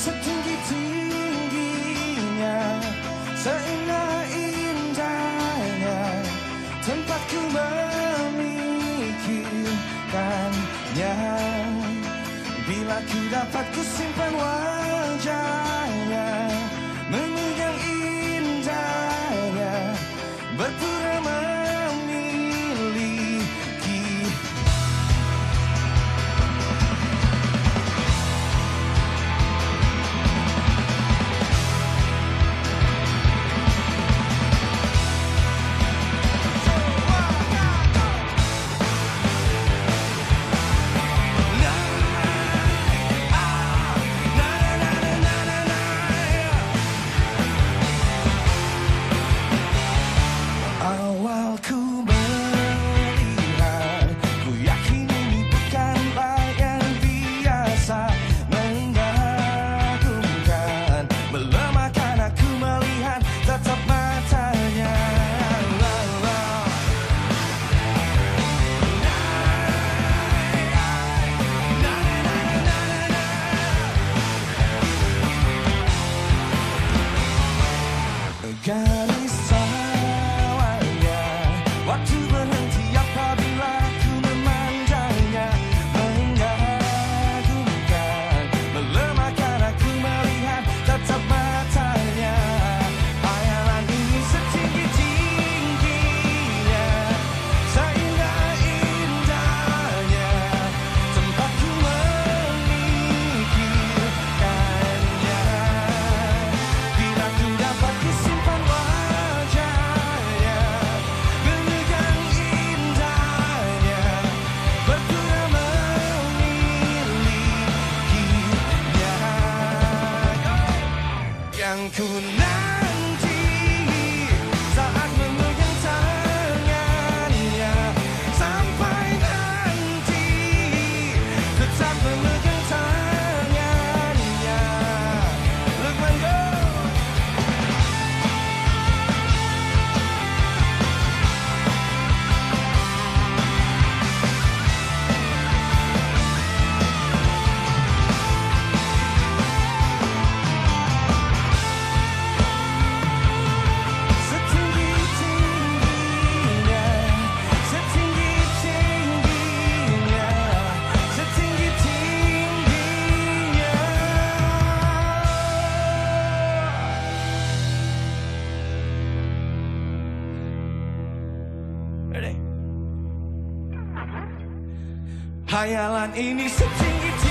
setinggi-tingginya Seindah-indahnya Tempatku memikirkannya. Bila ku dapat ku simpan could Hayalan ini setinggi